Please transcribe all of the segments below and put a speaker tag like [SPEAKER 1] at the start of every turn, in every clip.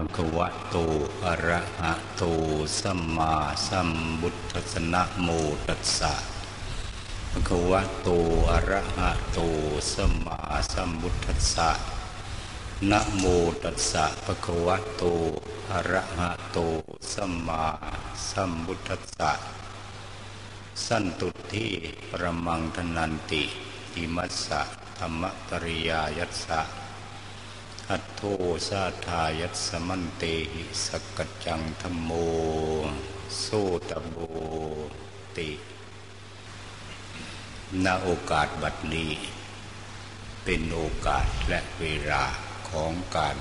[SPEAKER 1] ภคะวะโตอะระหะโตสัมมาสัมพุทธัสสะนะโมตัสสะภคะวะโตอะระหะโตสัมมาสัมพุทธัสะนะโมตัสสะภคะวะโตอะระหะโตสัมมาสัมพุทธัสะสันตุที่ประมังธนันติอิมัสสะธรรมปริยายัสสะ อัตโทสาทายัสมันเตหิสกัจจังธรรมโมโสตโบติณโอกาสบัดนี้ เป็นโอกาสและเวลาของการ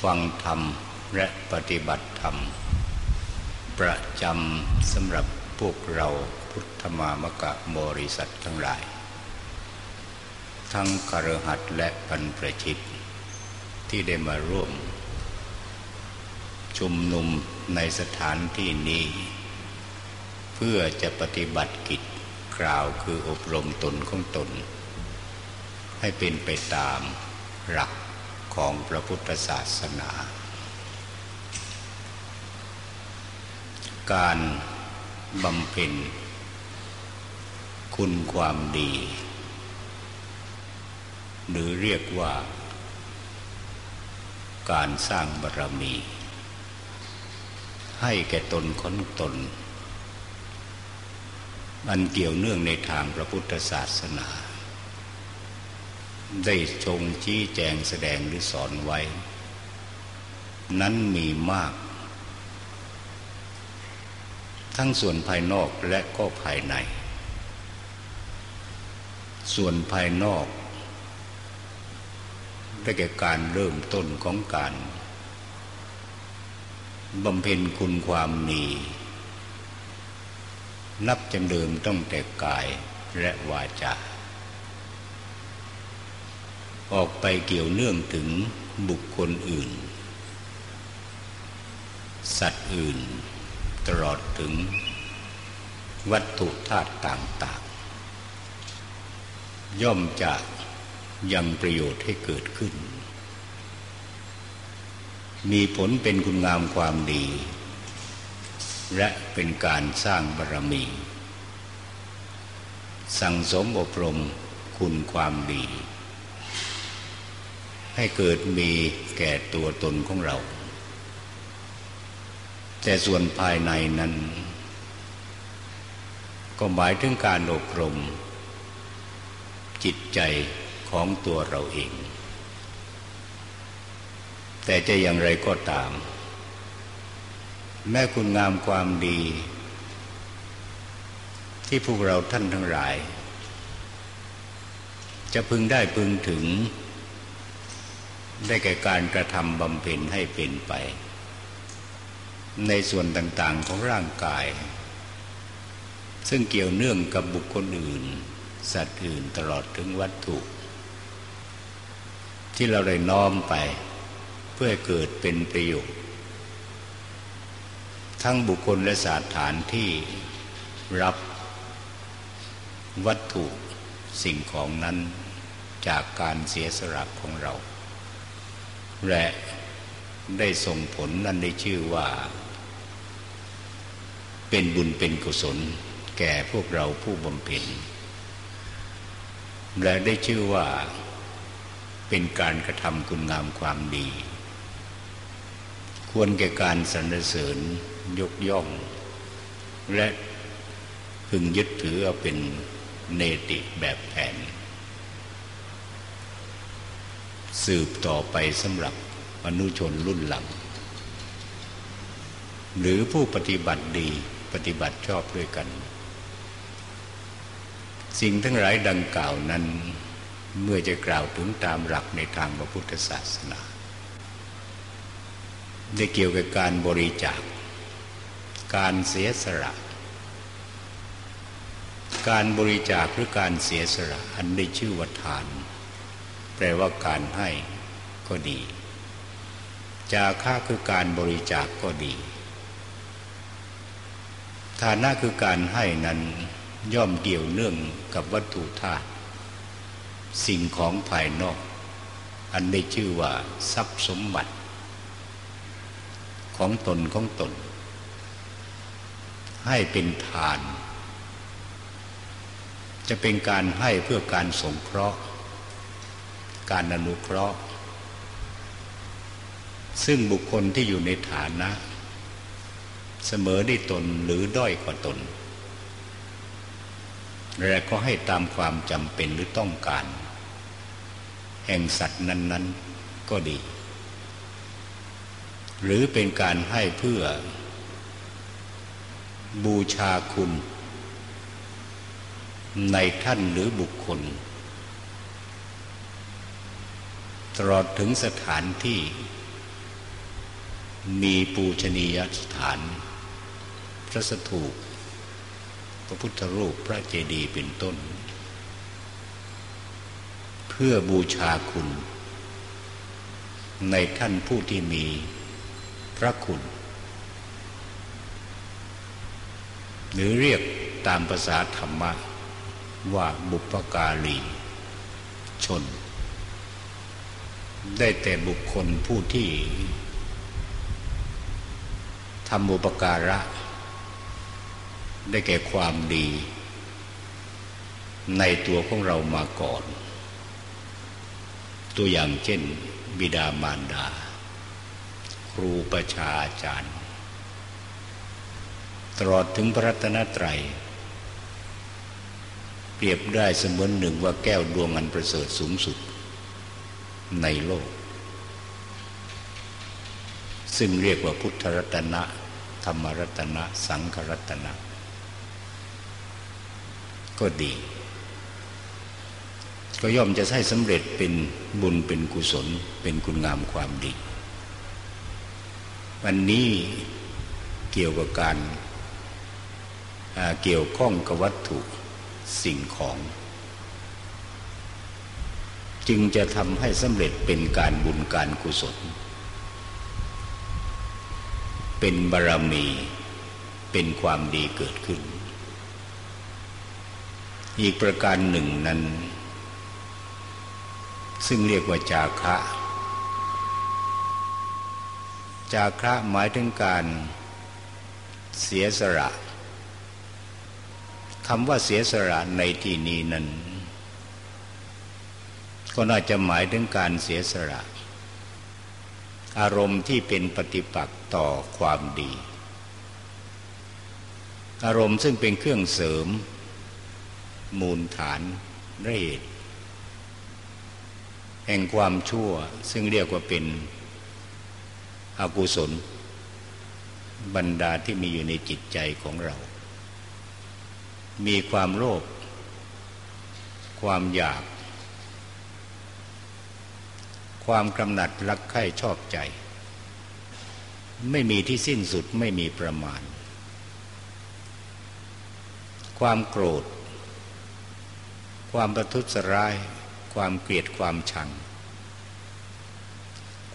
[SPEAKER 1] ฟังธรรมและปฏิบัติธรรม ประจำสำหรับพวกเราพุทธมามกะบริษัททั้งหลาย ทั้งคารหัดและปันประชิต ที่ได้มาร่วม ชุมนุมในสถานที่นี้ เพื่อจะปฏิบัติกิจกล่าวคืออบรมตนของตน ให้เป็นไปตามหลักของพระพุทธศาสนา การบำเพ็ญคุณความดี หรือเรียกว่า การสร้างบารรมี ให้แก่ตนคนตนมันเกี่ยวเนื่องในทางพระพุทธศาสนา ได้ชงชี้แจงแสดงหรือสอนไว้ นั้นมีมาก ทั้งส่วนภายนอกและก็ภายใน ส่วนภายนอก ได้แก่การเริ่มต้นของการบำเพ็ญคุณความมีนับจำเดิมต้องแต่กายและวาจาออกไปเกี่ยวเนื่องถึงบุคคลอื่น สัตว์อื่น ตลอดถึง วัตถุธาตุต่างๆ ย่อมจะ ยังประโยชน์ให้เกิดขึ้น มีผลเป็นคุณงามความดี และเป็นการสร้างบารมี สั่งสมอบรมคุณความดี ให้เกิดมีแก่ตัวตนของเรา แต่ส่วนภายในนั้น ก็หมายถึงการอบรมจิตใจ ของตัวเราเอง แต่จะอย่างไรก็ตาม แม้คุณงามความดี ที่พวกเราท่านทั้งหลาย จะพึงได้พึงถึง ได้แก่การกระทำบำเพ็ญให้เป็นไป ในส่วนต่าง ๆของร่างกาย ซึ่งเกี่ยวเนื่องกับบุคคลอื่นสัตว์อื่นตลอดถึงวัตถุ ที่เราได้น้อมไป เพื่อเกิดเป็นประโยชน์ ทั้งบุคคลและสถานที่รับวัตถุสิ่งของนั้นจากการเสียสละของเรา และได้ส่งผลนั้นได้ชื่อว่า เป็นบุญเป็นกุศล แก่พวกเราผู้บำเพ็ญและได้ชื่อว่า เป็นการกระทำคุณงามความดี ควรแก่การสรรเสริญยกย่อง และพึงยึดถือเอาเป็นเนติแบบแผน สืบต่อไปสำหรับอนุชนรุ่นหลัง หรือผู้ปฏิบัติดีปฏิบัติชอบด้วยกัน สิ่งทั้งหลายดังกล่าวนั้น เมื่อจะกล่าวถึงตามหลักในทางพระพุทธศาสนา ได้เกี่ยวกับการบริจาค การเสียสละ การบริจาคหรือการเสียสละอันได้ชื่อว่าทาน แปลว่าการให้ก็ดี จาค่าคือการบริจาคก็ดีฐานะคือการให้นั้นย่อมเกี่ยวเนื่องกับวัตถุธาตุ สิ่งของภายนอก อันได้ชื่อว่าทรัพย์สมบัติ ของตนของตน ให้เป็นทาน จะเป็นการให้เพื่อการสงเคราะห์ การอนุเคราะห์ ซึ่งบุคคลที่อยู่ในฐานะ เสมอได้ตนหรือด้อยกว่าตน และก็ให้ตามความจำเป็นหรือต้องการ แห่งสัตว์นั้น ๆก็ดี หรือเป็นการให้เพื่อ บูชาคุณ ในท่านหรือบุคคล ตลอดถึงสถานที่ มีปูชนียสถาน พระสถูป พระพุทธรูปพระเจดีย์เป็นต้น เพื่อบูชาคุณ ในท่านผู้ที่มีพระคุณ หรือเรียกตามภาษาธรรมะว่าบุปการี ชน ได้แต่บุคคลผู้ที่ทำบุปการะ ได้แก่ความดี ในตัวของเรามาก่อน ตัวอย่างเช่น บิดามารดา ครูประชาอาจารย์ตลอดถึงพระรัตนตรัย เปรียบได้เสมือนหนึ่งว่าแก้วดวงอันประเสริฐสูงสุด ในโลก ซึ่งเรียกว่าพุทธรัตนะ ธรรมรัตนะ สังฆรัตนะ ก็ดี ก็ย่อมจะให้สำเร็จเป็นบุญเป็นกุศล เป็นคุณงามความดี วันนี้เกี่ยวกับการเกี่ยวข้องกับวัตถุสิ่งของ จึงจะทำให้สำเร็จเป็นการบุญการกุศล เป็นบารมีเป็นความดีเกิดขึ้น อีกประการหนึ่งนั้น ซึ่งเรียกว่าจาคะ จาคะหมายถึงการเสียสละคำว่าเสียสละในที่นี้นั้น ก็น่าจะหมายถึงการเสียสละอารมณ์ที่เป็นปฏิปักษ์ต่อความดี อารมณ์ซึ่งเป็นเครื่องเสริม มูลฐานเรศแห่งความชั่ว ซึ่งเรียกว่าเป็นอกุศล บรรดาที่มีอยู่ในจิตใจของเรา มีความโลภความอยาก ความกำหนัดรักใคร่ชอบใจ ไม่มีที่สิ้นสุดไม่มีประมาณ ความโกรธ ความประทุษร้าย ความเกลียดความชัง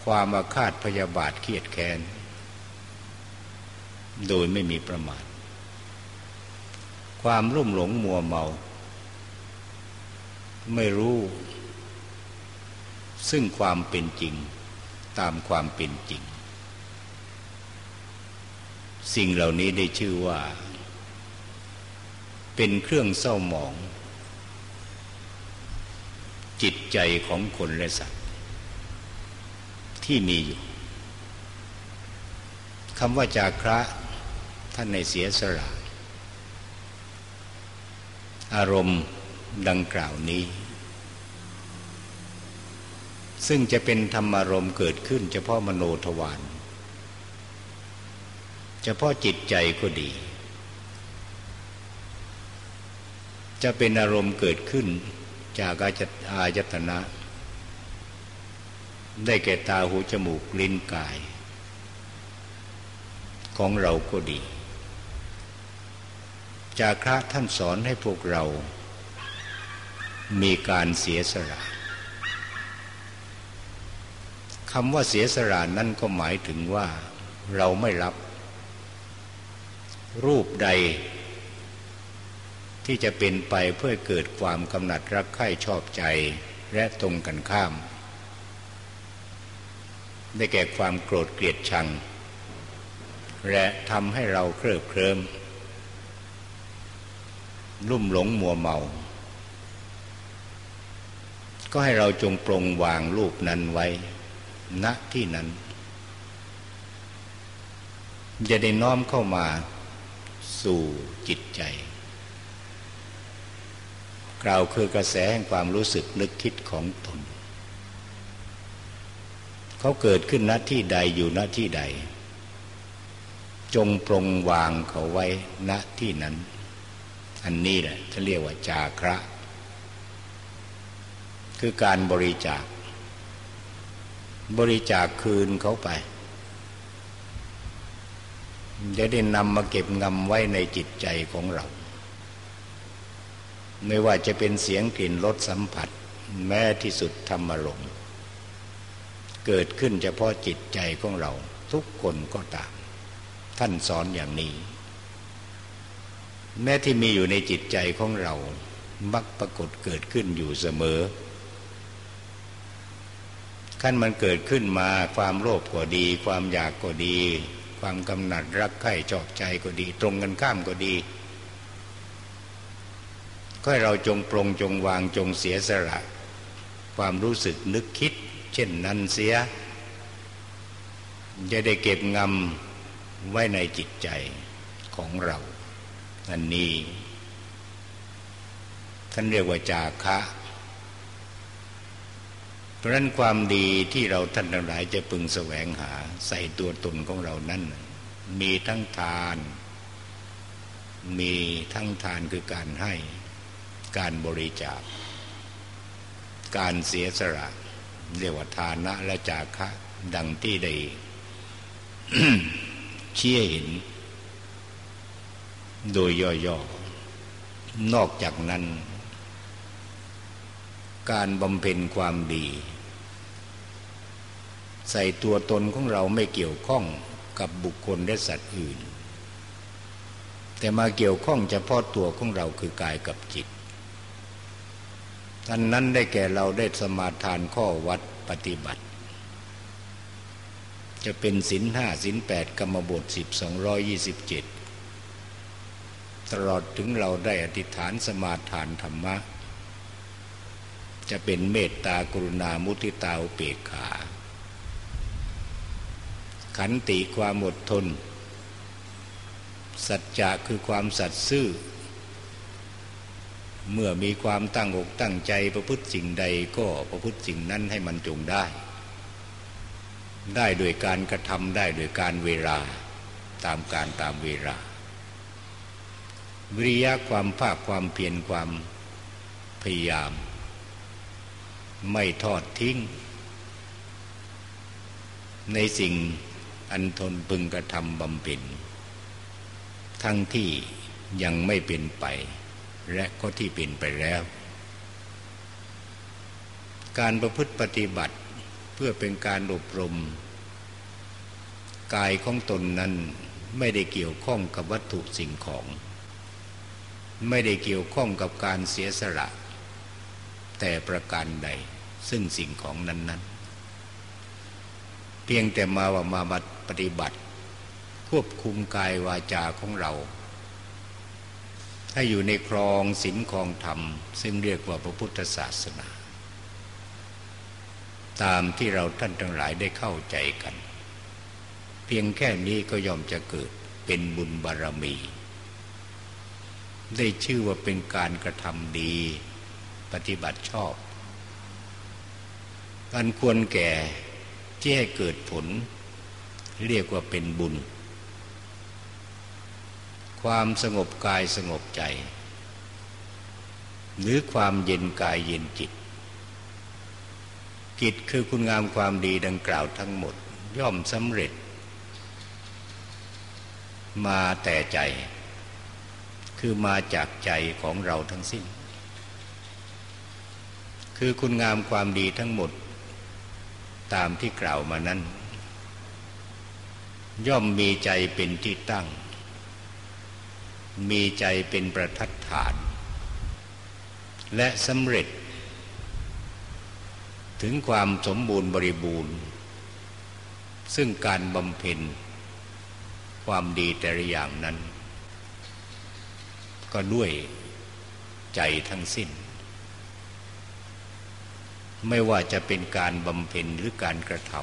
[SPEAKER 1] ความอาฆาตพยาบาทเครียดแค้น โดยไม่มีประมาท ความรุ่มหลงมัวเมา ไม่รู้ ซึ่งความเป็นจริงตามความเป็นจริง สิ่งเหล่านี้ได้ชื่อว่า เป็นเครื่องเศร้าหมอง จิตใจของคนและสัตว์ ที่มีอยู่คำว่าจากพระท่านในเสียสละ อารมณ์ดังกล่าวนี้ ซึ่งจะเป็นธรรมารมณ์เกิดขึ้น เฉพาะมโนทวารเฉพาะจิตใจก็ดี จะเป็นอารมณ์เกิดขึ้น จากอาจอายตนะ ได้แก่ตาหูจมูกลิ้นกาย ของเราก็ดี จากพระท่านสอนให้พวกเรา มีการเสียสละคำว่าเสียสละนั่นก็หมายถึงว่าเราไม่รับ รูปใด ที่จะเป็นไปเพื่อเกิดความกำหนัดรักใคร่ชอบใจและตรงกันข้าม ได้แก่ความโกรธเกลียดชัง และทำให้เราเคลิบเคลิ้มลุ่มหลงมัวเมา ก็ให้เราจงปรงวางรูปนั้นไว้ ณที่นั้นจะได้น้อมเข้ามาสู่จิตใจ กล่าคือกระแสแห่งความรู้สึกนึกคิดของตน เขาเกิดขึ้นณที่ใดอยู่ณที่ใด จงปรงวางเขาไว้ณที่นั้น อันนี้แหละจะเรียกว่าจาคระ คือการบริจาค บริจาคคืนเขาไปจะได้นำมาเก็บงำไว้ในจิตใจของเรา ไม่ว่าจะเป็นเสียงกลิ่นรสสัมผัส แม้ที่สุดธรรมลมเกิดขึ้นเฉพาะจิตใจของเราทุกคนก็ตาม ท่านสอนอย่างนี้ แม้ที่มีอยู่ในจิตใจของเรา มักปรากฏเกิดขึ้นอยู่เสมอขั้นมันเกิดขึ้นมาความโลภก็ดี ความอยากก็ดี ความกำหนัดรักใคร่ชอบใจก็ดี ตรงกันข้ามก็ดี ก็ให้เราจงปรงจงวางจงเสียสละ ความรู้สึกนึกคิด เช่นนั้นเสีย จะได้เก็บงำไว้ในจิตใจของเราอันนี้ ท่านเรียกว่าจาคะ เพราะนั้นความดีที่เราท่านทั้งหลายจะพึงแสวงหาใส่ตัวตนของเรานั้นมีทั้งทาน มีทั้งทานคือการให้ การบริจาค การเสียสละเรียกว่าทานะและจาคะดังที่ได้เชี่ยเห็น โดยย่อๆ นอกจากนั้น การบำเพ็ญความดี ใส่ตัวตนของเราไม่เกี่ยวข้องกับบุคคลและสัตว์อื่น แต่มาเกี่ยวข้องเฉพาะตัวของเราคือกายกับจิต ท่านนั้นได้แก่เราได้สมาทานข้อวัดปฏิบัติ จะเป็นศินห้าศินแปดกรรมบทสิบสองร้อยยี่สิบเจ็ดตลอดถึงเราได้อธิษฐานสมาทานธรรมะ จะเป็นเมตตากรุณามุทิตาอุเปกขา ขันติความอดทน สัจจะคือความสัตย์ซื่อ เมื่อมีความตั้งอกตั้งใจประพฤติสิ่งใดก็ประพฤติสิ่งนั้นให้มันจงได้ ได้โดยการกระทำได้โดยการเวลาตามการตามเวลา วิริยะความภาคความเพียรความพยายาม ไม่ทอดทิ้ง ในสิ่งอันทนพึงกระทำบำเพ็ญทั้งที่ยังไม่เป็นไป และก็ที่เป็นไปแล้ว การประพฤติปฏิบัติเพื่อเป็นการอบรม กายของตนนั้นไม่ได้เกี่ยวข้องกับวัตถุสิ่งของ ไม่ได้เกี่ยวข้องกับการเสียสละ แต่ประการใดซึ่งสิ่งของนั้น ๆ เพียงแต่มาว่ามาบัปฏิบัติ ควบคุมกายวาจาของเรา ให้อยู่ในครองศีลครองธรรม ซึ่งเรียกว่าพระพุทธศาสนา ตามที่เราท่านทั้งหลายได้เข้าใจกัน เพียงแค่นี้ก็ยอมจะเกิดเป็นบุญบารมี ได้ชื่อว่าเป็นการกระทำดี ปฏิบัติชอบอันควรแก่ที่ให้เกิดผล เรียกว่าเป็นบุญ ความสงบกายสงบใจ หรือความเย็นกายเย็นจิต กิจคือคุณงามความดีดังกล่าวทั้งหมดย่อมสำเร็จ มาแต่ใจ คือมาจากใจของเราทั้งสิ้น คือคุณงามความดีทั้งหมด ตามที่กล่าวมานั้น ย่อมมีใจเป็นที่ตั้ง มีใจเป็นประทัดฐาน และสำเร็จ ถึงความสมบูรณ์บริบูรณ์ ซึ่งการบำเพ็ญ ความดีแต่ละอย่างนั้น ก็ด้วยใจทั้งสิ้น ไม่ว่าจะเป็นการบำเพ็ญหรือการกระท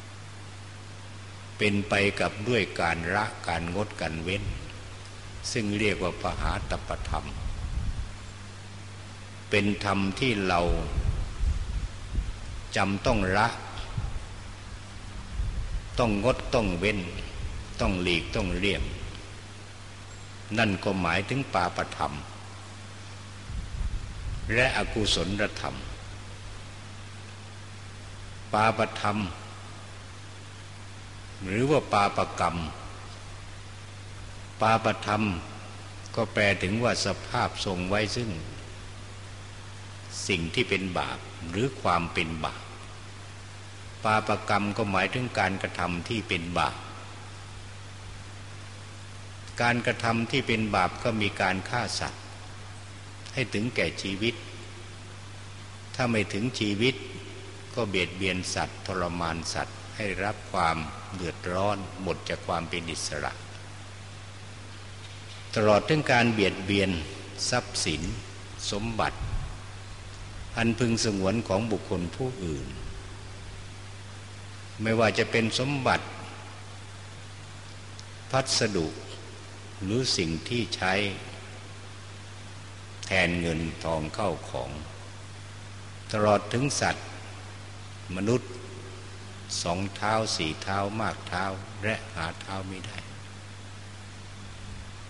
[SPEAKER 1] ำเป็นไปกับด้วยการละการงดการเว้น ซึ่งเรียกว่าปหาตปธรรม เป็นธรรมที่เราจำต้องละ ต้องงดต้องเว้น ต้องหลีกต้องเลี่ยง นั่นก็หมายถึงปาปธรรม และอกุศลธรรม ปาปธรรม หรือว่าปาปกรรม ปาปธรรม ก็แปลถึงว่าสภาพทรงไว้ซึ่ง สิ่งที่เป็นบาปหรือความเป็นบาป ปาปกรรมก็หมายถึงการกระทำที่เป็นบาป การกระทำที่เป็นบาปก็มีการฆ่าสัตว์ ให้ถึงแก่ชีวิต ถ้าไม่ถึงชีวิตก็เบียดเบียนสัตว์ทรมานสัตว์ให้รับความเดือดร้อนหมดจากความเป็นอิสระ ตลอดถึงการเบียดเบียน ทรัพย์สิน สมบัติ อันพึงสงวนของบุคคลผู้อื่น ไม่ว่าจะเป็นสมบัติ พัสดุ หรือสิ่งที่ใช้ แทนเงินทองเข้าของ ตลอดถึงสัตว์ มนุษย์สองเท้าสี่เท้ามากเท้าและหาเท้าไม่ได้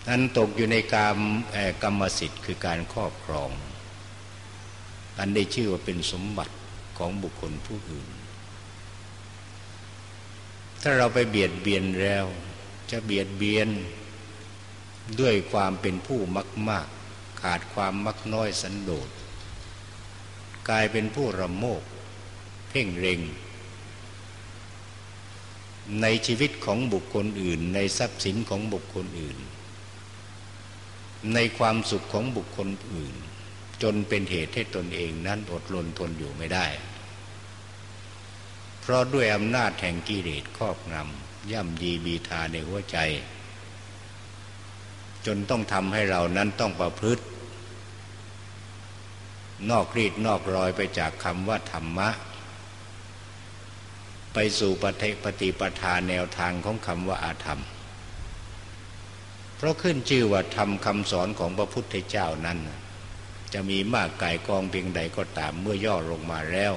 [SPEAKER 1] นั้นตกอยู่ในกรรมกรรมสิทธิ์คือการครอบครอง อันได้ชื่อว่าเป็นสมบัติของบุคคลผู้อื่น ถ้าเราไปเบียดเบียนแล้ว จะเบียดเบียนด้วยความเป็นผู้มักมาก ขาดความมักน้อยสันโดษกลายเป็นผู้ระโมก เพ่งเร็ง ในชีวิตของบุคคลอื่น ในทรัพย์สินของบุคคลอื่น ในความสุขของบุคคลอื่น จนเป็นเหตุให้ตนเองนั้นอดรนทนอยู่ไม่ได้ เพราะด้วยอำนาจแห่งกิเลสครอบงำย่ำยีบีทาในหัวใจ จนต้องทำให้เรานั้นต้องประพฤติ นอกรีดนอกรอยไปจากคำว่าธรรมะ ไปสู่ปฏิปฏิปทาแนวทางของคำว่าอาธรรม เพราะขึ้นชื่อว่าทำคำสอนของพระพุทธเจ้านั้น จะมีมากกายกองเพียงใดก็ตามเมื่อย่อลงมาแล้ว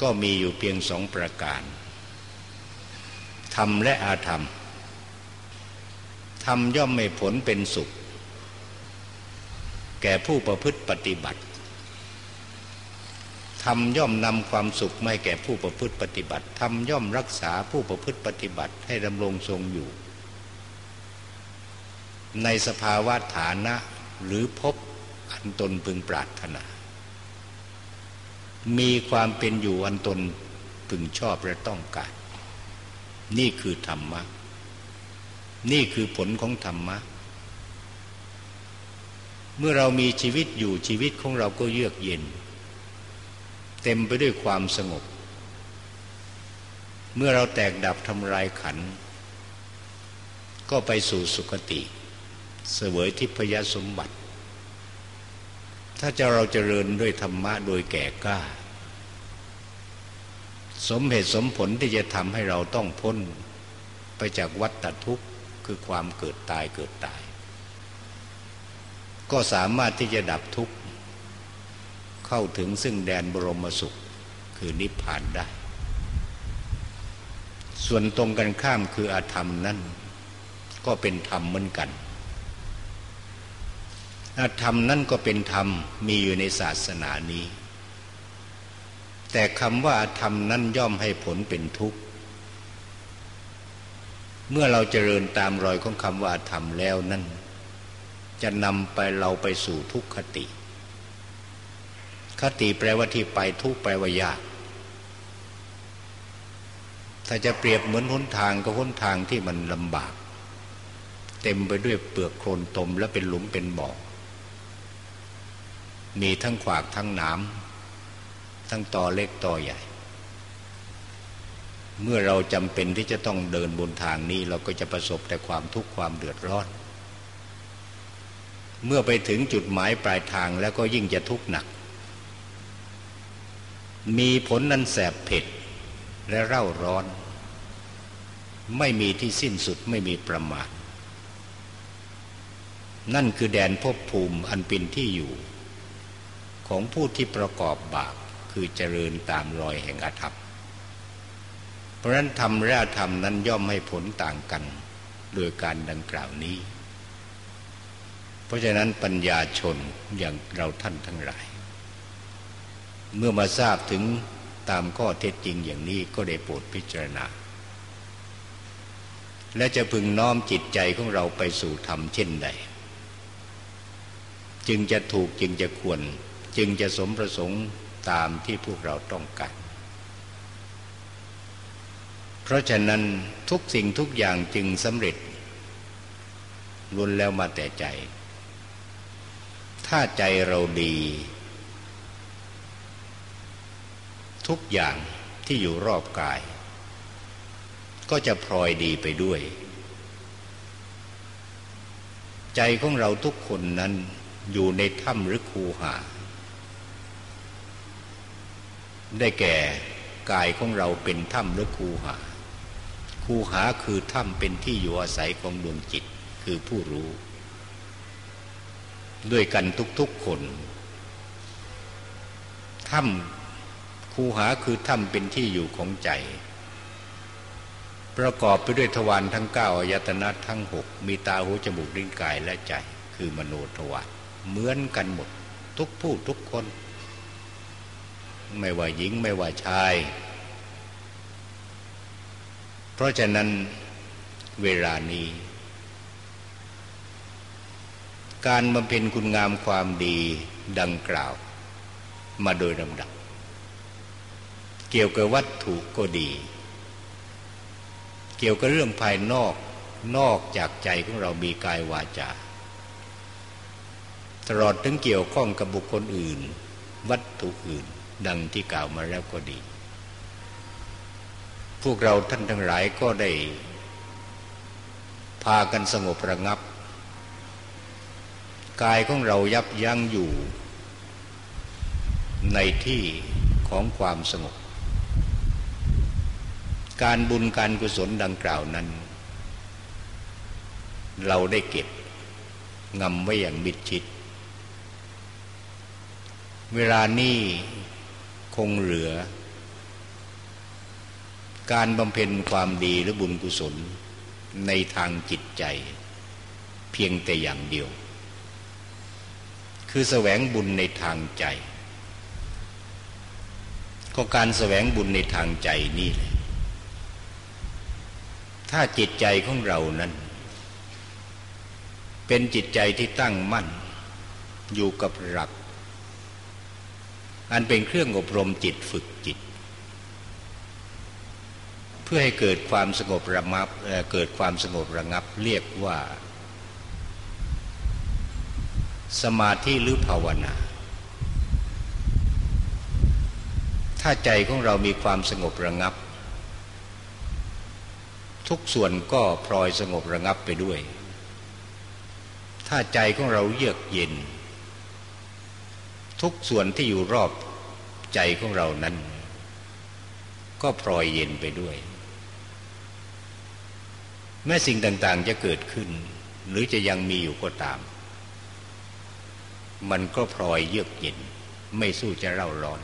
[SPEAKER 1] ก็มีอยู่เพียงสองประการธรรมและอาธรรมธรรมย่อมไม่ผลเป็นสุข แก่ผู้ประพฤติปฏิบัติธรรมย่อมนำความสุขไม่แก่ผู้ประพฤติปฏิบัติธรรมย่อมรักษาผู้ประพฤติปฏิบัติให้ดำรงทรงอยู่ ในสภาวะฐานะหรือพบอันตนพึงปรารถนา มีความเป็นอยู่อันตนพึงชอบและต้องการ นี่คือธรรมะ นี่คือผลของธรรมะ เมื่อเรามีชีวิตอยู่ชีวิตของเราก็เยือกเย็น เต็มไปด้วยความสงบ เมื่อเราแตกดับทำลายขัน ก็ไปสู่สุคติ เสวยทิพยสมบัติ ถ้าจะเราจเจริญด้วยธรรมะโดยแก่กล้า สมเหตุสมผลที่จะทำให้เราต้องพ้น ไปจากวัฏทุกข์คือความเกิดตายเกิดตาย ก็สามารถที่จะดับทุกข์ เข้าถึงซึ่งแดนบรมสุขคือนิพพานได้ ส่วนตรงกันข้ามคืออาธรรมนั่นก็เป็นธรรมเหมือนกัน ธรรมนั่นก็เป็นธรรมมีอยู่ในศาสนานี้ แต่คำว่าธรรมนั้นย่อมให้ผลเป็นทุกข์ เมื่อเราเจริญตามรอยของคำว่าธรรมแล้วนั่น จะนำไปเราไปสู่ทุกขติ คติแปลว่าที่ไปทุกแปลว่ายาก ถ้าจะเปรียบเหมือนหนทางก็หนทางที่มันลำบากเต็มไปด้วยเปลือกโคลนตมและเป็นหลุมเป็นบ่อ มีทั้งขวากทั้งหนามทั้งตอเล็กตอใหญ่ เมื่อเราจำเป็นที่จะต้องเดินบนทางนี้ เราก็จะประสบแต่ความทุกข์ความเดือดร้อนเมื่อไปถึงจุดหมายปลายทางแล้วก็ยิ่งจะทุกข์หนัก มีผลนั้นแสบเผ็ดและเร่าร้อน ไม่มีที่สิ้นสุดไม่มีประมาณนั่นคือแดนภพภูมิอันเป็นที่อยู่ ของผู้ที่ประกอบบาปคือเจริญตามรอยแห่งอาธรรม เพราะนั้นธรรมและธรรมนั้นย่อมให้ผลต่างกันโดยการดังกล่าวนี้ เพราะฉะนั้นปัญญาชนอย่างเราท่านทั้งหลาย เมื่อมาทราบถึงตามข้อเท็จจริงอย่างนี้ก็ได้โปรดพิจารณา และจะพึงน้อมจิตใจของเราไปสู่ธรรมเช่นใด จึงจะถูกจึงจะควร จึงจะสมประสงค์ตามที่พวกเราต้องการเพราะฉะนั้นทุกสิ่งทุกอย่างจึงสำเร็จล้วนแล้วมาแต่ใจ ถ้าใจเราดี ทุกอย่างที่อยู่รอบกาย ก็จะพลอยดีไปด้วย ใจของเราทุกคนนั้นอยู่ในถ้ำหรือคูหา ได้แก่กายของเราเป็นถ้ำหรือคูหา คูหาคือถ้ำเป็นที่อยู่อาศัยของดวงจิตคือผู้รู้ ด้วยกันทุกๆคนถ้ำคูหาคือถ้ำเป็นที่อยู่ของใจ ประกอบไปด้วยทวารทั้งเก้าอายตนะทั้งหกมีตาหูจมูกลิ้นกายและใจ คือมโนทวารเหมือนกันหมดทุกผู้ทุกคน ไม่ว่าหญิงไม่ว่าชาย เพราะฉะนั้นเวลานี้ การบำเพ็ญคุณงามความดีดังกล่าว มาโดยลำดับ เกี่ยวกับวัตถุก็ดี เกี่ยวกับเรื่องภายนอกนอกจากใจของเรามีกายวาจาตลอดถึงเกี่ยวข้องกับบุคคลอื่น วัตถุอื่น ดังที่กล่าวมาแล้วก็ดี พวกเราท่านทั้งหลายก็ได้ พากันสงบระงับ กายของเรายับยั้งอยู่ ในที่ของความสงบ การบุญการกุศลดังกล่าวนั้น เราได้เก็บงำไว้อย่างมิดชิดเวลานี้ คงเหลือ การบำเพ็ญความดีหรือบุญกุศลในทางจิตใจ เพียงแต่อย่างเดียว คือแสวงบุญในทางใจ ก็การแสวงบุญในทางใจนี่แหละถ้าจิตใจของเรานั้น เป็นจิตใจที่ตั้งมั่นอยู่กับหลัก อันเป็นเครื่องอบรมจิตฝึกจิต เพื่อให้เกิดความสงบระงับเกิดความสงบระงับเรียกว่า สมาธิหรือภาวนา ถ้าใจของเรามีความสงบระงับ ทุกส่วนก็พลอยสงบระงับไปด้วย ถ้าใจของเราเยือกเย็น ทุกส่วนที่อยู่รอบใจของเรานั้น ก็พลอยเย็นไปด้วย แม้สิ่งต่างๆจะเกิดขึ้น หรือจะยังมีอยู่ก็ตาม มันก็พลอยเยือกเย็น ไม่สู้จะเร่าร้อน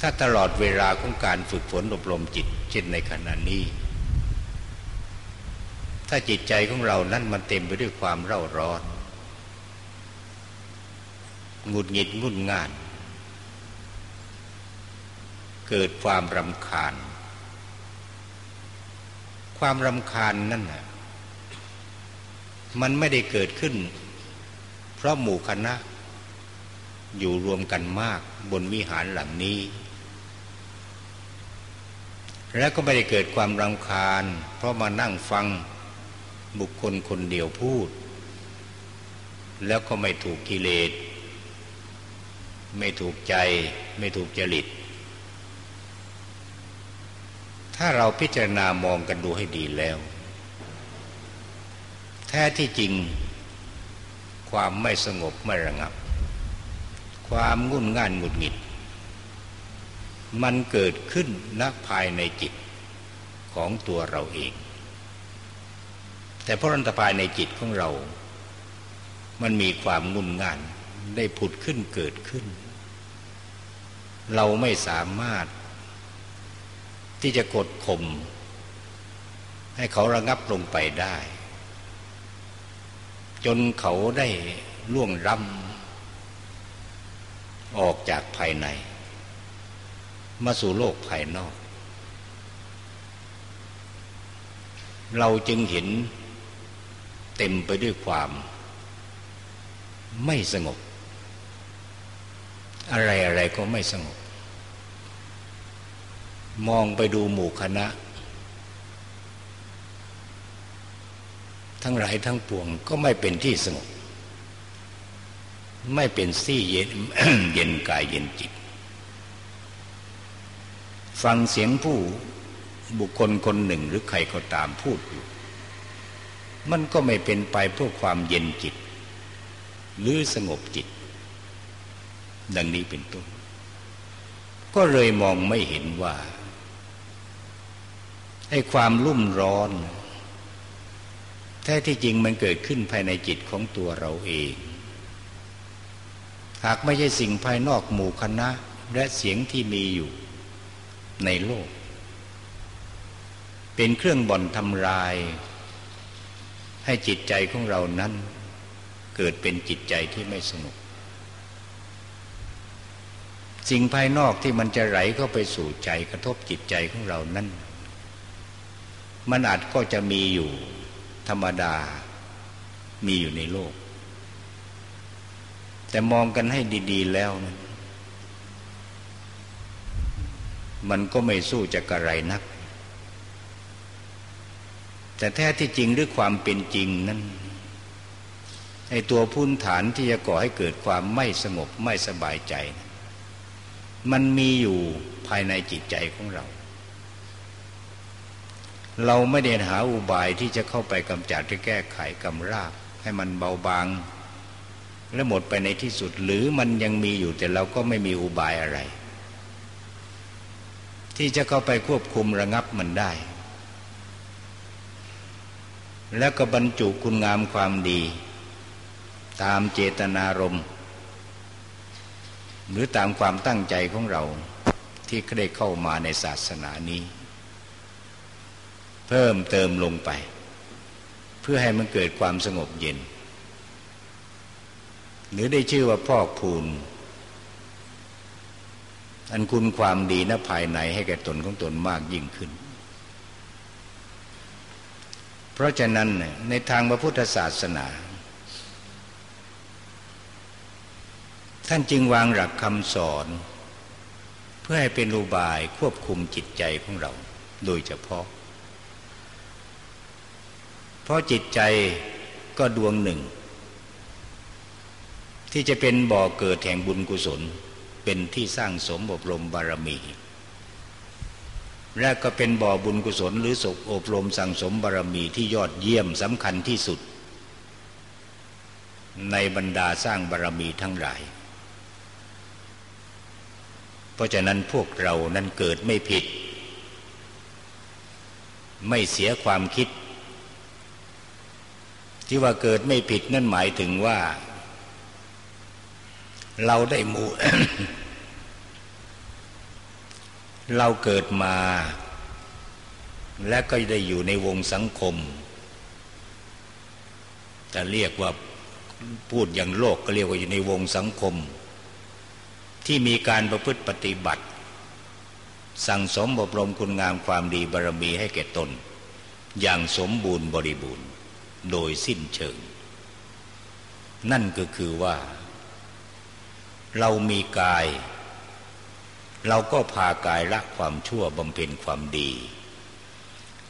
[SPEAKER 1] ถ้าตลอดเวลาของการฝึกฝนอบรมจิต เช่นในขณะนี้ ถ้าจิตใจของเรานั้นมันเต็มไปด้วยความเร่าร้อน หงุดหงิดงุ่นง่าน เกิดความรำคาญ ความรำคาญนั่นน่ะมันไม่ได้เกิดขึ้น เพราะหมู่คณะ อยู่รวมกันมากบนวิหารหลังนี้ และก็ไม่ได้เกิดความรำคาญ เพราะมานั่งฟังบุคคลคนเดียวพูด แล้วก็ไม่ถูกกิเลส ไม่ถูกใจ ไม่ถูกจริต ถ้าเราพิจารณามองกันดูให้ดีแล้ว แท้ที่จริง ความไม่สงบไม่ระงับ ความงุ่นง่านหงุดหงิด มันเกิดขึ้นณภายในจิตของตัวเราเอง แต่เพราะรันตภายในจิตของเรา มันมีความงุนง่าน ได้ผุดขึ้นเกิดขึ้น เราไม่สามารถ ที่จะกดข่มให้เขาระงับลงไปได้ จนเขาได้ล่วงร่ำออกจากภายใน มาสู่โลกภายนอก เราจึงเห็นเต็มไปด้วยความไม่สงบ อะไรอะไรก็ไม่สงบ มองไปดูหมู่คณะ ทั้งหลายทั้งปวงก็ไม่เป็นที่สงบ ไม่เป็นซี่เย็นเย็นกายเย็นจิต ฟังเสียงผู้บุคคลคนหนึ่งหรือใครก็ตามพูดอยู่ มันก็ไม่เป็นไปเพื่อความเย็นจิต หรือสงบจิต ดังนี้เป็นต้น ก็เลยมองไม่เห็นว่าให้ความรุ่มร้อน แท้ที่จริงมันเกิดขึ้นภายในจิตของตัวเราเอง หากไม่ใช่สิ่งภายนอกหมู่คณะและเสียงที่มีอยู่ในโลก เป็นเครื่องบ่อนทำลาย ให้จิตใจของเรานั้น เกิดเป็นจิตใจที่ไม่สงบ สิ่งภายนอกที่มันจะไหลเข้าไปสู่ใจกระทบจิตใจของเรานั้น มันอาจก็จะมีอยู่ธรรมดา มีอยู่ในโลก แต่มองกันให้ดีๆแล้วนะมันก็ไม่สู้จะกระไรนัก แต่แท้ที่จริงด้วยความเป็นจริงนั้นไอตัวพื้นฐานที่จะก่อให้เกิดความไม่สงบไม่สบายใจ มันมีอยู่ภายในจิตใจของเรา เราไม่ได้หาอุบายที่จะเข้าไปกำจัดหรือแก้ไขกำราบให้มันเบาบาง และหมดไปในที่สุด หรือมันยังมีอยู่แต่เราก็ไม่มีอุบายอะไร ที่จะเข้าไปควบคุมระงับมันได้ แล้วก็บรรจุคุณงามความดี ตามเจตนารมณ์ หรือตามความตั้งใจของเราที่ได้เข้ามาในศาสนานี้ เพิ่มเติมลงไป เพื่อให้มันเกิดความสงบเย็น หรือได้ชื่อว่าพอกพูน อันคุณความดีณภายในให้แก่ตนของตนมากยิ่งขึ้น เพราะฉะนั้นในทางพระพุทธศาสนา ท่านจึงวางหลักคำสอน เพื่อให้เป็นอุบายควบคุมจิตใจของเรา โดยเฉพาะ เพราะจิตใจก็ดวงหนึ่ง ที่จะเป็นบ่อเกิดแห่งบุญกุศล เป็นที่สร้างสมบบรมบารมี และก็เป็นบ่อบุญกุศลหรือศกอบรมสั่งสมบารมีที่ยอดเยี่ยมสำคัญที่สุด ในบรรดาสร้างบารมีทั้งหลาย เพราะฉะนั้นพวกเรานั้นเกิดไม่ผิด ไม่เสียความคิด ที่ว่าเกิดไม่ผิดนั่นหมายถึงว่า เราได้มูเราเกิดมา และก็ได้อยู่ในวงสังคมจะเรียกว่าพูดอย่างโลกก็เรียกว่าอยู่ในวงสังคม ที่มีการประพฤติปฏิบัติ สั่งสมอบรมคุณงามความดีบารมีให้แก่ตน อย่างสมบูรณ์บริบูรณ์โดยสิ้นเชิง นั่นก็คือว่า เรามีกาย เราก็พากายละความชั่วบำเพ็ญความดี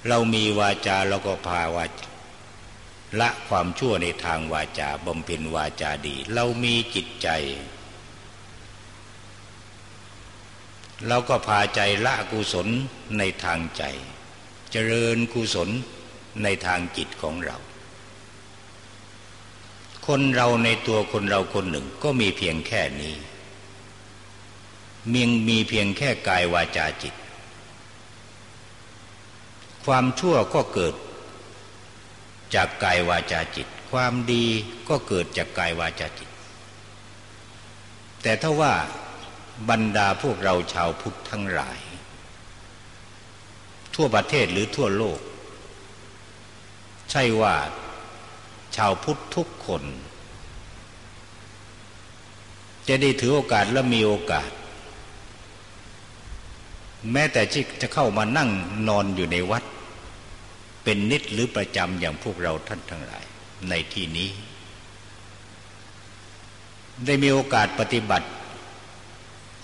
[SPEAKER 1] เรามีวาจาเราก็พาวาละความชั่วในทางวาจาบำเพ็ญวาจาดี เรามีจิตใจ เราก็พาใจละกุศลในทางใจ เจริญกุศลในทางจิตของเรา คนเราในตัวคนเราคนหนึ่งก็มีเพียงแค่นี้มีมีเพียงแค่กายวาจาจิต ความชั่วก็เกิด จากกายวาจาจิต ความดีก็เกิดจากกายวาจาจิต แต่ถ้าว่า บรรดาพวกเราชาวพุทธทั้งหลาย ทั่วประเทศหรือทั่วโลก ใช่ว่าชาวพุทธทุกคน จะได้ถือโอกาสและมีโอกาส แม้แต่ที่จะเข้ามานั่งนอนอยู่ในวัด เป็นนิดหรือประจำอย่างพวกเราท่านทั้งหลายในที่นี้ ได้มีโอกาสปฏิบัติ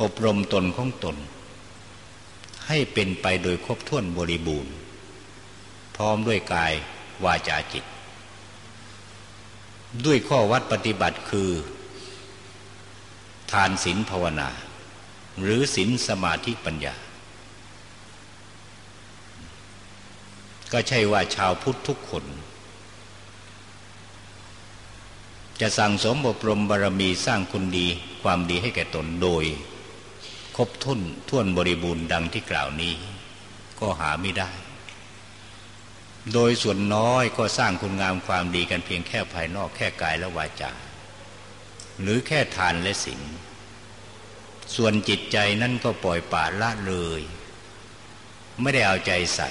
[SPEAKER 1] อบรมตนของตน ให้เป็นไปโดยครบถ้วนบริบูรณ์ พร้อมด้วยกายวาจาจิต ด้วยข้อวัดปฏิบัติคือ ทานศีลภาวนา หรือศีลสมาธิปัญญา ก็ใช่ว่าชาวพุทธทุกคนจะสั่งสมอบรมบารมีสร้างคุณดีความดีให้แก่ตนโดย ครบทุนท่วนบริบูรณ์ดังที่กล่าวนี้ ก็หาไม่ได้ โดยส่วนน้อยก็สร้างคุณงามความดีกันเพียงแค่ภายนอกแค่กายและวาจา หรือแค่ทานและศีลส่วนจิตใจนั่นก็ปล่อยป่าละเลย ไม่ได้เอาใจใส่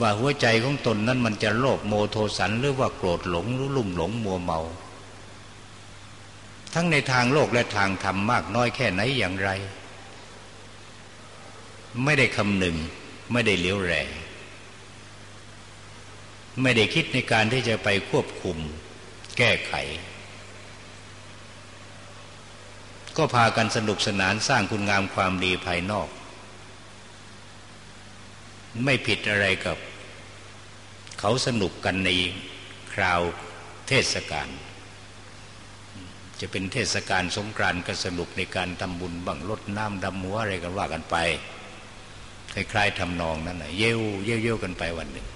[SPEAKER 1] ว่าหัวใจของตนนั้นมันจะโลภโมโทสันหรือว่าโกรธหลงหรือลุ่มหลงมัวเมา ทั้งในทางโลกและทางธรรมมากน้อยแค่ไหนอย่างไร ไม่ได้คำหนึ่ง ไม่ได้เลี้ยวแรไม่ได้คิดในการที่จะไปควบคุม แก้ไข ก็พากันสนุกสนานสร้างคุณงามความดีภายนอก ไม่ผิดอะไรกับ เขาสนุกกันในคราวเทศกาล จะเป็นเทศกาลสงกรานต์ก็สนุกในการทำบุญบังลดน้ำดำหัวอะไรกันว่ากันไปคล้ายๆทำนองนั่นแหละเย้วเย้วเย้วกันไปวันหนึ่ง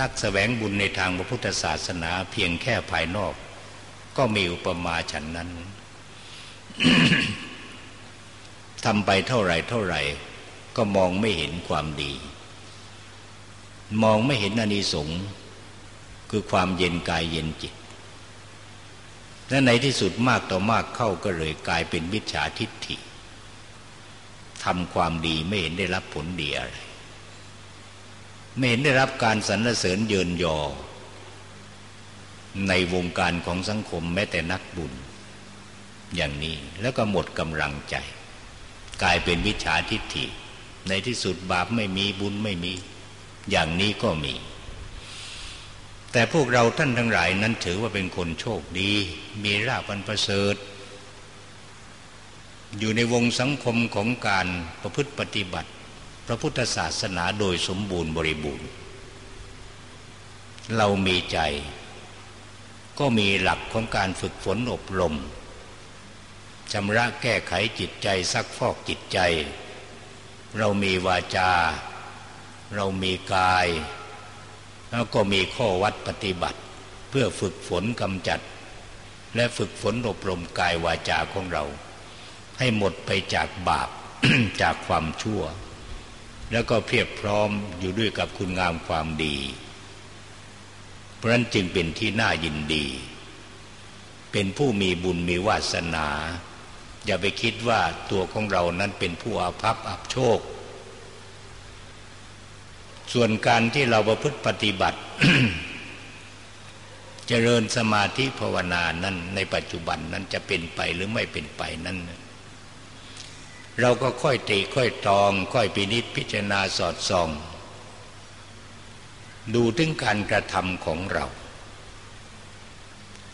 [SPEAKER 1] นักแสวงบุญในทางพระพุทธศาสนาเพียงแค่ภายนอก ก็มีอุปมาฉันนั้นทำไปเท่าไรเท่าไรก็มองไม่เห็นความดี มองไม่เห็นอานิสงส์คือความเย็นกายเย็นจิต และในที่สุดมากต่อมากเข้าก็เลยกลายเป็นมิจฉาทิฏฐิทำความดีไม่เห็นได้รับผลดีอะไร ไม่เห็นได้รับการสรรเสริญเยินยอ ในวงการของสังคมแม้แต่นักบุญ อย่างนี้แล้วก็หมดกำลังใจ กลายเป็นวิชาทิฏฐิ ในที่สุดบาปไม่มีบุญไม่มี อย่างนี้ก็มี แต่พวกเราท่านทั้งหลายนั้นถือว่าเป็นคนโชคดี มีราบันประเสริฐ อยู่ในวงสังคมของการประพฤติปฏิบัติ พระพุทธศาสนาโดยสมบูรณ์บริบูรณ์ เรามีใจ ก็มีหลักของการฝึกฝนอบรมชำระแก้ไขจิตใจซักฟอกจิตใจ เรามีวาจา เรามีกาย แล้วก็มีข้อวัดปฏิบัติ เพื่อฝึกฝนกำจัด และฝึกฝนอบรมกายวาจาของเรา ให้หมดไปจากบาป จากความชั่ว แล้วก็เพียบพร้อมอยู่ด้วยกับคุณงามความดี เพราะนั้นจึงเป็นที่น่ายินดี เป็นผู้มีบุญมีวาสนา อย่าไปคิดว่าตัวของเรานั้นเป็นผู้อาภัพอับโชค ส่วนการที่เราประพฤติปฏิบัติ เจริญสมาธิภาวนานั้นในปัจจุบันนั้นจะเป็นไปหรือไม่เป็นไปนั้นเราก็ค่อยตีค่อยตอง ค่อยพินิษพิจารณาสอดส่อง ดูถึงการกระทำของเรา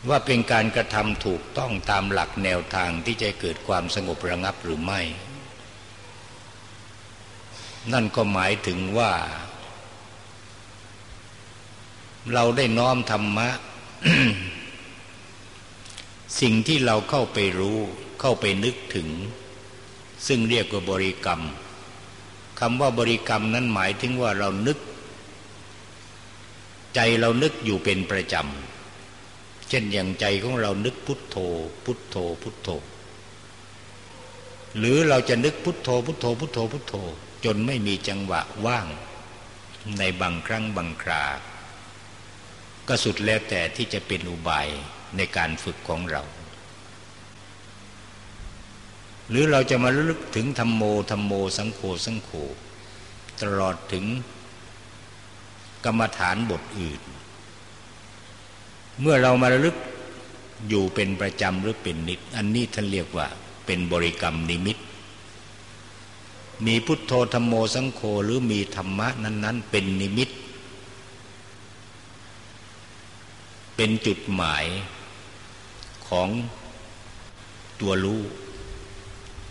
[SPEAKER 1] ว่าเป็นการกระทำถูกต้องตามหลักแนวทางที่จะเกิดความสงบระงับหรือไม่ นั่นก็หมายถึงว่า เราได้น้อมธรรมะ สิ่งที่เราเข้าไปรู้ เข้าไปนึกถึง ซึ่งเรียกว่าบริกรรมคำว่าบริกรรมนั้นหมายถึงว่าเรานึก ใจเรานึกอยู่เป็นประจำ เช่นอย่างใจของเรานึกพุทโธ พุทโธ พุทโธ หรือเราจะนึกพุทโธ พุทโธ พุทโธ พุทโธ จนไม่มีจังหวะว่าง ในบางครั้งบางครา ก็สุดแล้วแต่ที่จะเป็นอุบายในการฝึกของเรา หรือเราจะมาลึกถึงธรรมโมธรรมโมสังโฆสังโฆตลอดถึงกรรมฐานบทอื่น เมื่อเรามาระลึกอยู่เป็นประจำหรือเป็นนิด อันนี้ท่านเรียกว่าเป็นบริกรรมนิมิต มีพุทโธธรรมโมสังโฆหรือมีธรรมะนั้น ๆ เป็นนิมิต เป็นจุดหมายของตัวรู้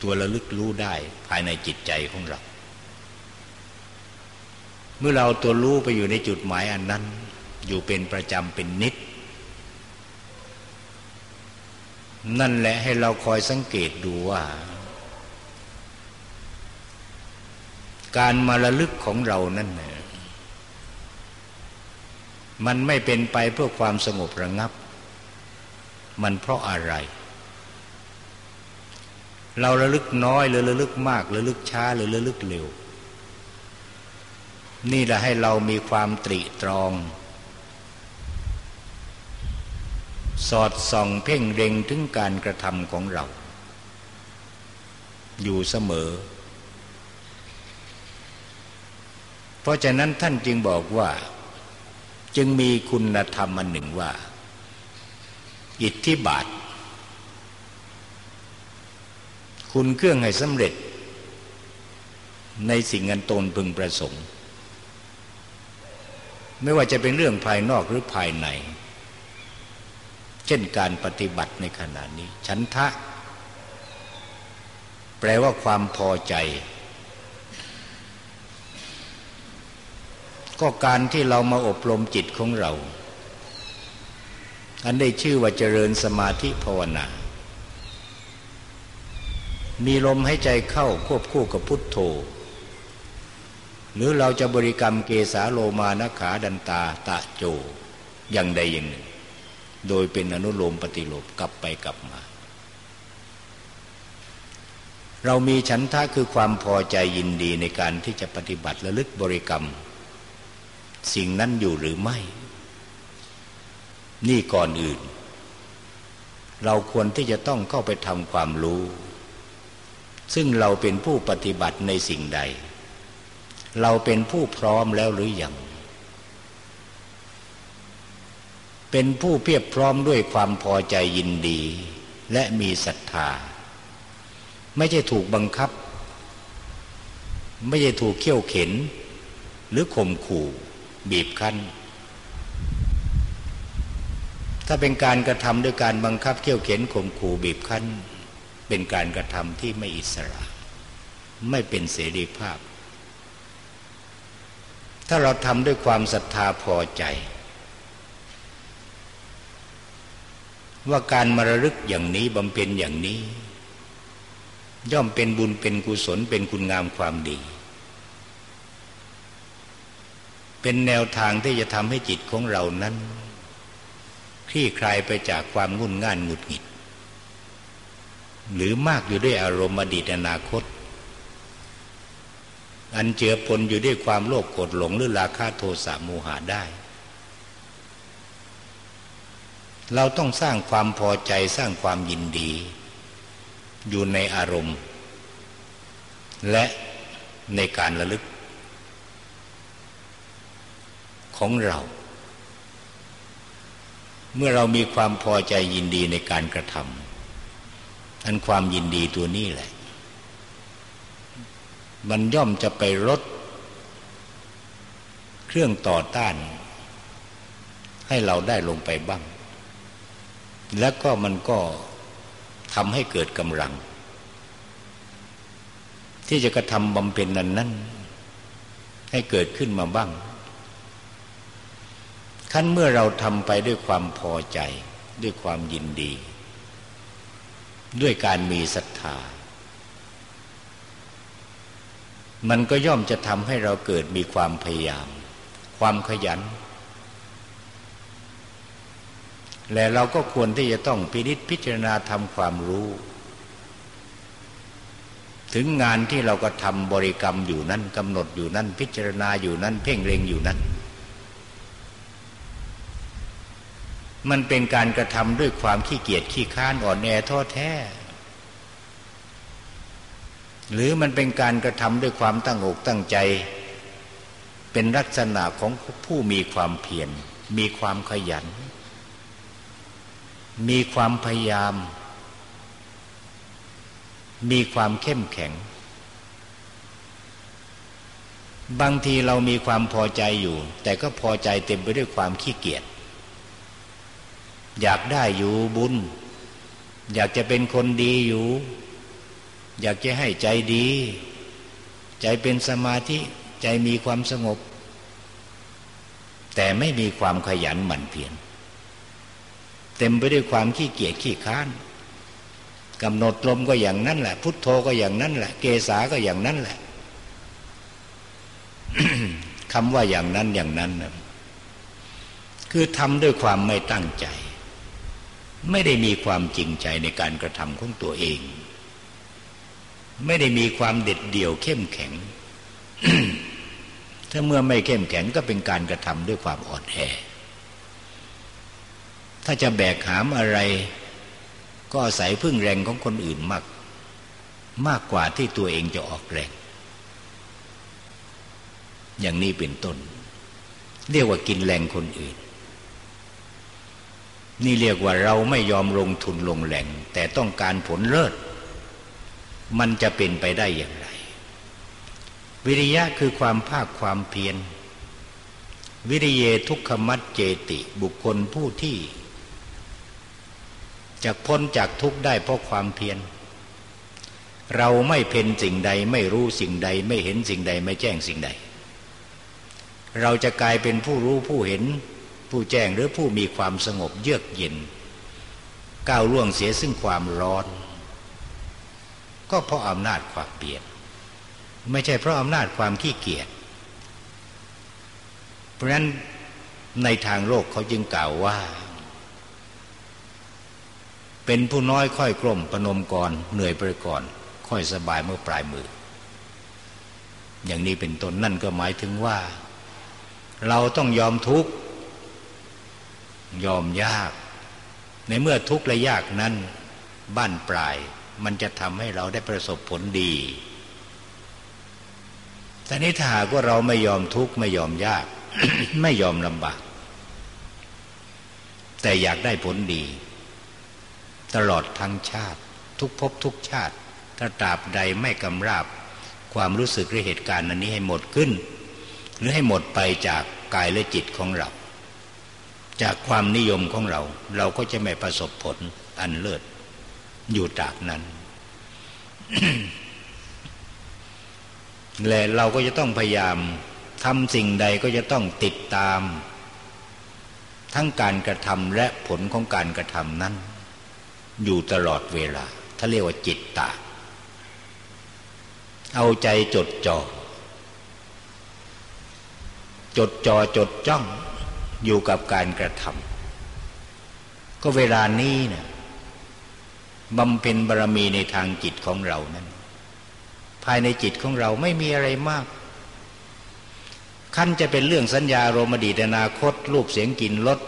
[SPEAKER 1] ตัวระลึกรู้ได้ภายในจิตใจของเรา เมื่อเราตัวรู้ไปอยู่ในจุดหมายอันนั้น อยู่เป็นประจำเป็นนิด นั่นแหละให้เราคอยสังเกตดูว่า การมาระลึกของเรานั่นเนี่ย มันไม่เป็นไปเพื่อความสงบระงับ มันเพราะอะไร เราระลึกน้อยหรือระลึกมากระลึกช้าหรือระลึกเร็ว นี่แหละให้เรามีความตรีตรอง สอดส่องเพ่งเร็งถึงการกระทำของเรา อยู่เสมอ เพราะฉะนั้นท่านจึงบอกว่า จึงมีคุณธรรมอันหนึ่งว่า อิทธิบาท คุณเครื่องให้สำเร็จ ในสิ่งอันตนพึงประสงค์ ไม่ว่าจะเป็นเรื่องภายนอกหรือภายใน เช่นการปฏิบัติในขณะนี้ ฉันทะ แปลว่าความพอใจ ก็การที่เรามาอบรมจิตของเราอันได้ชื่อว่าเจริญสมาธิภาวนา มีลมให้ใจเข้าควบคู่กับพุทโธ หรือเราจะบริกรรมเกสาโลมานขาดันตาตะโจ อย่างใดอย่างหนึ่ง โดยเป็นอนุโลมปฏิโลมกลับไปกลับมา เรามีฉันทะคือความพอใจยินดีในการที่จะปฏิบัติระลึกบริกรรม สิ่งนั้นอยู่หรือไม่ นี่ก่อนอื่น เราควรที่จะต้องเข้าไปทำความรู้ ซึ่งเราเป็นผู้ปฏิบัติในสิ่งใด เราเป็นผู้พร้อมแล้วหรือยังเป็นผู้เพียบพร้อมด้วยความพอใจยินดี และมีศรัทธา ไม่ใช่ถูกบังคับ ไม่ใช่ถูกเขี่ยวเข็น หรือข่มขู่ บีบคั้น ถ้าเป็นการกระทำด้วยการบังคับเขี่ยวเข็นข่มขู่บีบคั้น เป็นการกระทำที่ไม่อิสระ ไม่เป็นเสรีภาพ ถ้าเราทำด้วยความศรัทธาพอใจ ว่าการมรลึกอย่างนี้บำเพ็ญอย่างนี้ ย่อมเป็นบุญเป็นกุศลเป็นคุณงามความดี เป็นแนวทางที่จะทำให้จิตของเรานั้นคลี่คลายไปจากความงุ่นง่านหงุดหงิด หรือมากอยู่ด้วยอารมณ์อดีตอนาคต อันเจือปนอยู่ด้วยความโลภโกรธหลงหรือราคะโทสะโมหะได้ เราต้องสร้างความพอใจสร้างความยินดี อยู่ในอารมณ์ และในการระลึก ของเรา เมื่อเรามีความพอใจยินดีในการกระทำอันความยินดีตัวนี้แหละ มันย่อมจะไปลดเครื่องต่อต้าน ให้เราได้ลงไปบ้าง แล้วก็มันก็ทำให้เกิดกำลัง ที่จะกระทำบำเพ็ญนั้นนั้นให้เกิดขึ้นมาบ้าง ขั้นเมื่อเราทำไปด้วยความพอใจ ด้วยความยินดี ด้วยการมีศรัทธา มันก็ย่อมจะทำให้เราเกิดมีความพยายาม ความขยัน และเราก็ควรที่จะต้องพินิจพิจารณาทำความรู้ ถึงงานที่เราก็ทำบริกรรมอยู่นั้นกำหนดอยู่นั้นพิจารณาอยู่นั้น เพ่งเล็งอยู่นั้น มันเป็นการกระทำด้วยความขี้เกียจขี้ค้านอ่อนแอท้อแท้ หรือมันเป็นการกระทำด้วยความตั้งอกตั้งใจ เป็นลักษณะของผู้มีความเพียรมีความขยัน มีความพยายาม มีความเข้มแข็ง บางทีเรามีความพอใจอยู่ แต่ก็พอใจเต็มไปด้วยความขี้เกียจ อยากได้อยู่บุญ อยากจะเป็นคนดีอยู่ อยากจะให้ใจดี ใจเป็นสมาธิใจมีความสงบ แต่ไม่มีความขยันหมั่นเพียรเต็มไปด้วยความขี้เกียจขี้ค้านกำหนดลมก็อย่างนั้นแหละ พุทโธก็อย่างนั้นแหละ เกษาก็อย่างนั้นแหละคำว่าอย่างนั้นอย่างนั้นนะคือทำด้วยความไม่ตั้งใจ ไม่ได้มีความจริงใจในการกระทำของตัวเอง ไม่ได้มีความเด็ดเดี่ยวเข้มแข็ง ถ้าเมื่อไม่เข้มแข็งก็เป็นการกระทำด้วยความอ่อนแอ ถ้าจะแบกหามอะไร ก็อาศัยพึ่งแรงของคนอื่นมาก มากกว่าที่ตัวเองจะออกแรง อย่างนี้เป็นต้น เรียกว่ากินแรงคนอื่น นี่เรียกว่าเราไม่ยอมลงทุนลงแหล่ง แต่ต้องการผลเลิศ มันจะเป็นไปได้อย่างไร วิริยะคือความภาคความเพียร วิริเยทุกขมัดเจติบุคคลผู้ที่จะพ้นจากทุกข์ได้เพราะความเพียร เราไม่เพ่นสิ่งใดไม่รู้สิ่งใด ไม่เห็นสิ่งใดไม่แจ้งสิ่งใด เราจะกลายเป็นผู้รู้ผู้เห็น ผู้แจ้งหรือผู้มีความสงบเยือกเย็น ก้าวล่วงเสียซึ่งความร้อน ก็เพราะอำนาจความเปลี่ยนไม่ใช่เพราะอำนาจความขี้เกียจเพราะนั้นในทางโลกเขาจึงกล่าวว่า เป็นผู้น้อยค่อยกลมประนมก่อนเหนื่อยไปก่อน ค่อยสบายเมื่อปลายมือ อย่างนี้เป็นต้นนั่นก็หมายถึงว่า เราต้องยอมทุกข์ ยอมยาก ในเมื่อทุกข์และยากนั้น บ้านปลาย มันจะทำให้เราได้ประสบผลดีแต่นี้ถ้าหากว่าเราไม่ยอมทุกข์ไม่ยอมยาก ไม่ยอมลำบาก แต่อยากได้ผลดี ตลอดทั้งชาติ ทุกภพทุกชาติถ้าตราบใดไม่กำราบ ความรู้สึกหรือเหตุการณ์อันนี้ให้หมดขึ้น หรือให้หมดไปจากกายและจิตของเรา จากความนิยมของเรา เราก็จะไม่ประสบผลอันเลิศอยู่จากนั้น และเราก็จะต้องพยายามทำสิ่งใดก็จะต้องติดตาม ทั้งการกระทำและผลของการกระทำนั้น อยู่ตลอดเวลา ถ้าเรียกว่าจิตตาเอาใจจดจอ่อจดจ่อจดจ้อง อยู่กับการกระทำก็เวลานี้เนะี่ยบำเพ็ญบารมีในทางจิตของเรานั้น ภายในจิตของเราไม่มีอะไรมากขั้นจะเป็นเรื่องสัญญาโรมดีตนาคต รูปเสียงกลิ่นรส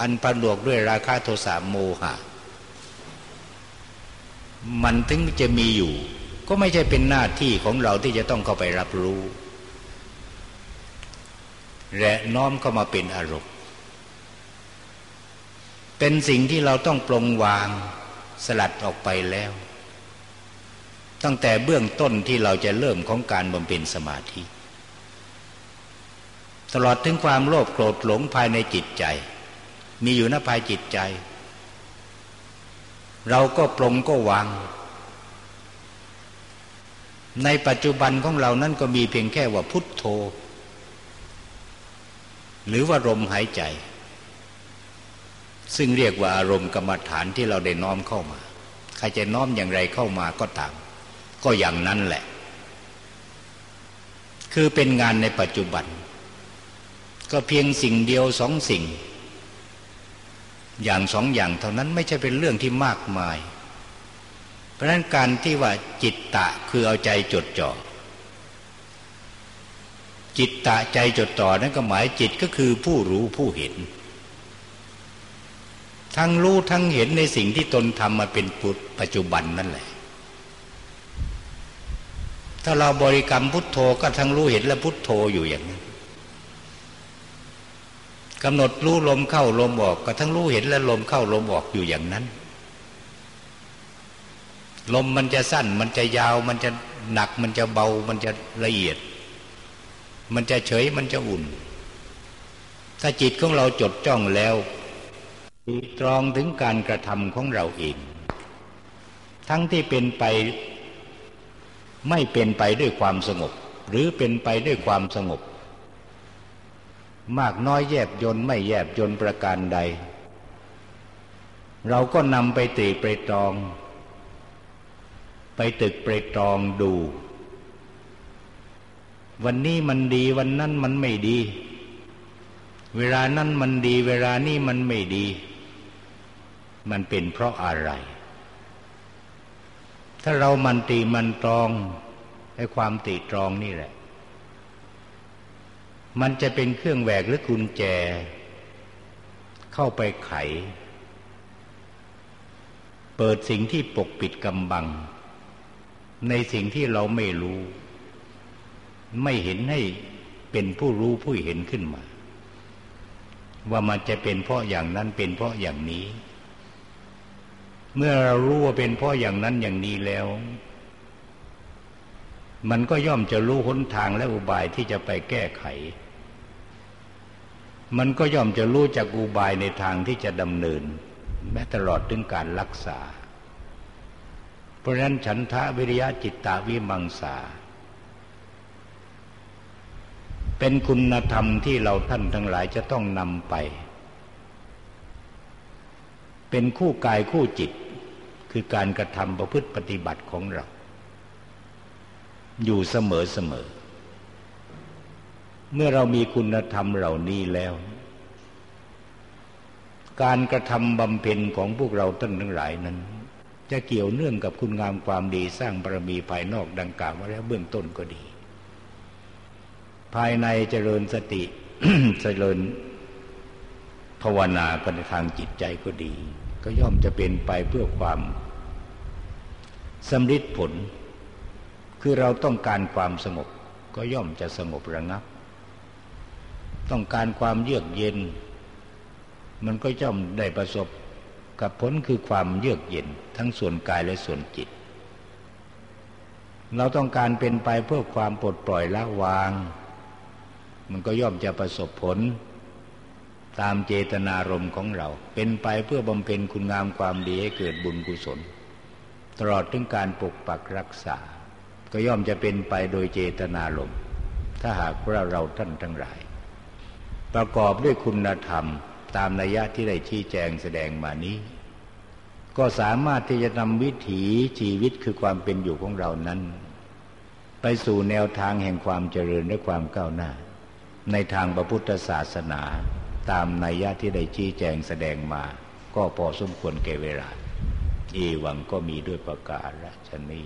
[SPEAKER 1] อันประดวกด้วยราคาโทสะโมหะ มันถึงจะมีอยู่ ก็ไม่ใช่เป็นหน้าที่ของเราที่จะต้องเข้าไปรับรู้ และน้อมเข้ามาเป็นอารมณ์ เป็นสิ่งที่เราต้องปลงวางสลัดออกไปแล้ว ตั้งแต่เบื้องต้นที่เราจะเริ่มของการบำเพ็ญสมาธิ ตลอดถึงความโลภโกรธหลงภายในจิตใจ มีอยู่ณภายจิตใจ เราก็ปลงก็วางในปัจจุบันของเรานั้นก็มีเพียงแค่ว่าพุทโธ หรือว่าลมหายใจ ซึ่งเรียกว่าอารมณ์กรรมฐานที่เราได้น้อมเข้ามา ใครจะน้อมอย่างไรเข้ามาก็ตาม ก็อย่างนั้นแหละ คือเป็นงานในปัจจุบัน ก็เพียงสิ่งเดียวสองสิ่ง อย่างสองอย่างเท่านั้นไม่ใช่เป็นเรื่องที่มากมาย เพราะนั้นการที่ว่าจิตตะคือเอาใจจดจ่อ จิตตะใจจดต่อนั้นก็หมายจิตก็คือผู้รู้ผู้เห็น ทั้งรู้ทั้งเห็นในสิ่งที่ตนทำมาเป็นปุปัจจุบันนั่นแหละ ถ้าเราบริกรรมพุทโธก็ทั้งรู้เห็นและพุทโธอยู่อย่างนั้นกำหนดรู้ลมเข้าลมออกก็ทั้งรู้เห็นและลมเข้าลมออกอยู่อย่างนั้น ลมมันจะสั้นมันจะยาวมันจะหนักมันจะเบามันจะละเอียด มันจะเฉยมันจะอุ่น ถ้าจิตของเราจดจ้องแล้วตรองถึงการกระทำของเราเอง ทั้งที่เป็นไป ไม่เป็นไปด้วยความสงบ หรือเป็นไปด้วยความสงบ มากน้อยแยบยนไม่แยบยนประการใด เราก็นำไปตีไปตรอง ไปตึกไปตรองดู วันนี้มันดีวันนั้นมันไม่ดี เวลานั้นมันดี เวลานี้มันไม่ดี มันเป็นเพราะอะไร ถ้าเรามันตีมันตรองไอ้ความตีตรองนี่แหละ มันจะเป็นเครื่องแหวกหรือกุญแจ เข้าไปไข เปิดสิ่งที่ปกปิดกำบัง ในสิ่งที่เราไม่รู้ ไม่เห็นให้เป็นผู้รู้ผู้เห็นขึ้นมา ว่ามันจะเป็นเพราะอย่างนั้นเป็นเพราะอย่างนี้ เมื่อเรารู้ว่าเป็นเพราะอย่างนั้นอย่างนี้แล้ว มันก็ย่อมจะรู้หนทางและอุบายที่จะไปแก้ไข มันก็ย่อมจะรู้จากอุบายในทางที่จะดำเนิน แม้ตลอดถึงการรักษา เพราะนั้นฉันทะวิริยะจิตตาวิมังสา เป็นคุณธรรมที่เราท่านทั้งหลายจะต้องนำไป เป็นคู่กายคู่จิต คือการกระทำประพฤติปฏิบัติของเรา อยู่เสมอเสมอ เมื่อเรามีคุณธรรมเหล่านี้แล้ว การกระทำบำเพ็ญของพวกเราท่านทั้งหลายนั้น จะเกี่ยวเนื่องกับคุณงามความดีสร้างบารมีภายนอกดังกล่าวมาแล้วเบื้องต้นก็ดี ภายในเจริญสติเจริญภาวนาไปในทางจิตใจก็ดี ก็ย่อมจะเป็นไปเพื่อความสำฤทธิผล คือเราต้องการความสงบ ก็ย่อมจะสงบระงับ ต้องการความเยือกเย็น มันก็ย่อมได้ประสบกับผลคือความเยือกเย็นทั้งส่วนกายและส่วนจิต เราต้องการเป็นไปเพื่อความปลดปล่อยละวาง มันก็ย่อมจะประสบผล ตามเจตนารมณ์ของเรา เป็นไปเพื่อบำเพ็ญคุณงามความดีให้เกิดบุญกุศล ตลอดถึงการปกปักรักษา ก็ย่อมจะเป็นไปโดยเจตนารมณ์ถ้าหากว่าเราท่านทั้งหลาย ประกอบด้วยคุณธรรมตามนัยยะที่ได้ชี้แจงแสดงมานี้ ก็สามารถที่จะนำวิถีชีวิตคือความเป็นอยู่ของเรานั้น ไปสู่แนวทางแห่งความเจริญและความก้าวหน้า ในทางพระพุทธศาสนา ตามนัยยะที่ได้ชี้แจงแสดงมา ก็พอสมควรแก่เวลาอีวังก็มีด้วยประกาศชนี้